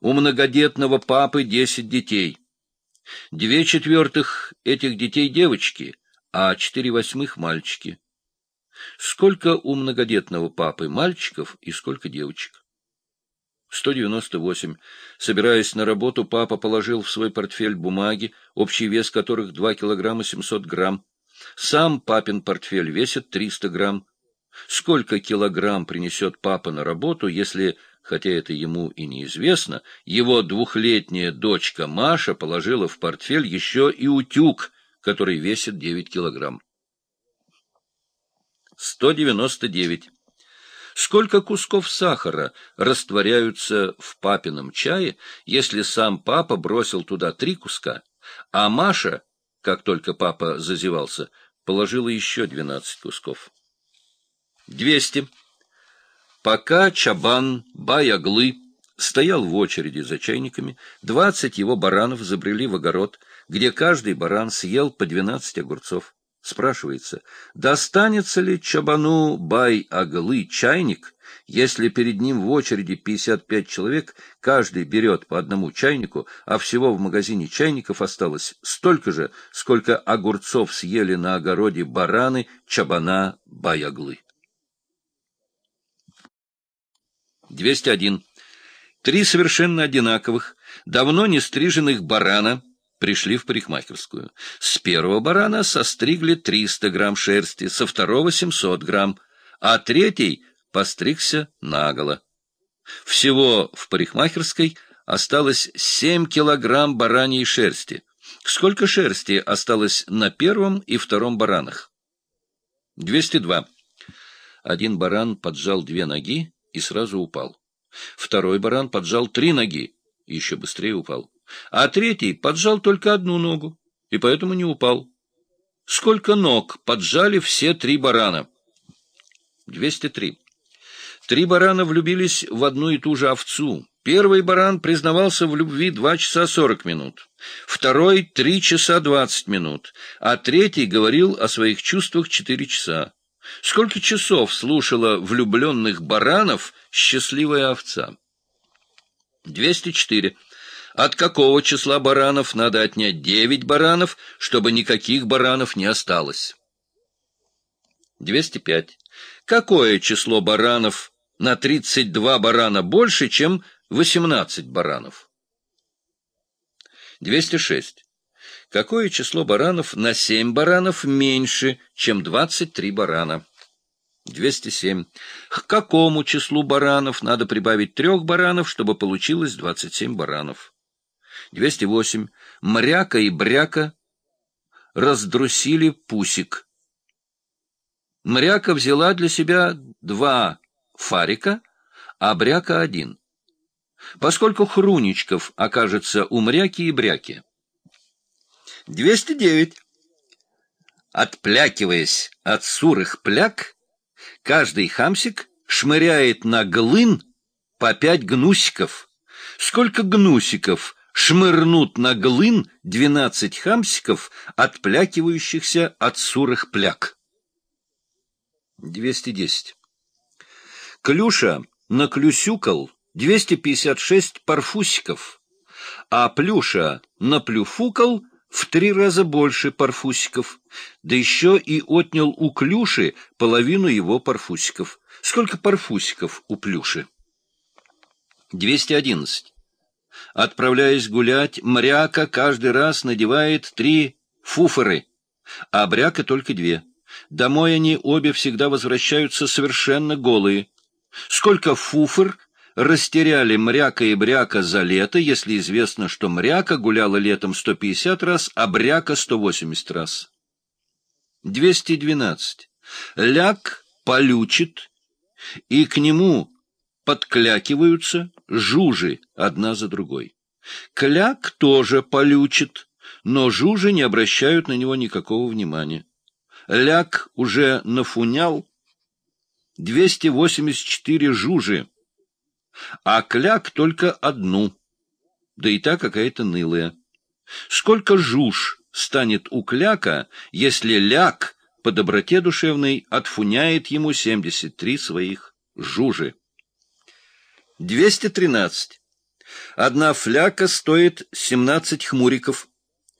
У многодетного папы десять детей. Две четвертых этих детей девочки, а четыре восьмых мальчики. Сколько у многодетного папы мальчиков и сколько девочек? 198. Собираясь на работу, папа положил в свой портфель бумаги, общий вес которых 2 килограмма 700 грамм. Сам папин портфель весит 300 грамм. Сколько килограмм принесет папа на работу, если, хотя это ему и неизвестно, его двухлетняя дочка Маша положила в портфель еще и утюг, который весит 9 килограмм? 199. Сколько кусков сахара растворяются в папином чае, если сам папа бросил туда три куска, а Маша, как только папа зазевался, положила еще двенадцать кусков? Двести. Пока Чабан Баяглы стоял в очереди за чайниками, двадцать его баранов забрели в огород, где каждый баран съел по двенадцать огурцов. Спрашивается, достанется ли Чабану Бай-Аглы чайник, если перед ним в очереди 55 человек, каждый берет по одному чайнику, а всего в магазине чайников осталось столько же, сколько огурцов съели на огороде бараны Чабана Бай-Аглы. 201. Три совершенно одинаковых, давно не стриженных барана — пришли в парикмахерскую. С первого барана состригли 300 грамм шерсти, со второго — 700 грамм, а третий постригся наголо. Всего в парикмахерской осталось 7 килограмм бараньей шерсти. Сколько шерсти осталось на первом и втором баранах? 202. Один баран поджал две ноги и сразу упал. Второй баран поджал три ноги и еще быстрее упал а третий поджал только одну ногу, и поэтому не упал. Сколько ног поджали все три барана? 203. Три барана влюбились в одну и ту же овцу. Первый баран признавался в любви два часа сорок минут, второй — три часа двадцать минут, а третий говорил о своих чувствах четыре часа. Сколько часов слушала влюбленных баранов счастливая овца? 204. От какого числа баранов надо отнять девять баранов, чтобы никаких баранов не осталось? 205. Какое число баранов на 32 барана больше, чем 18 баранов? 206. Какое число баранов на 7 баранов меньше, чем 23 барана? 207. К какому числу баранов надо прибавить трех баранов, чтобы получилось 27 баранов? 208. Мряка и бряка раздрусили пусик. Мряка взяла для себя два фарика, а бряка один. Поскольку хруничков окажется у мряки и бряки. 209. Отплякиваясь от сурых пляк, каждый хамсик шмыряет на глын по пять гнусиков. Сколько гнусиков шмырнут на глын двенадцать хамсиков, отплякивающихся от сурых пляк. 210. Клюша наклюсюкал 256 парфусиков, а Плюша наплюфукал в три раза больше парфусиков, да еще и отнял у Клюши половину его парфусиков. Сколько парфусиков у Плюши? 211. Отправляясь гулять, мряка каждый раз надевает три фуфоры, а бряка только две. Домой они обе всегда возвращаются совершенно голые. Сколько фуфор растеряли мряка и бряка за лето, если известно, что мряка гуляла летом 150 раз, а бряка 180 раз? 212. Ляг полючит, и к нему подклякиваются жужи одна за другой. Кляк тоже полючит, но жужи не обращают на него никакого внимания. Ляк уже нафунял 284 жужи, а кляк только одну, да и та какая-то нылая. Сколько жуж станет у кляка, если ляк по доброте душевной отфуняет ему 73 своих жужи? 213. Одна фляка стоит 17 хмуриков.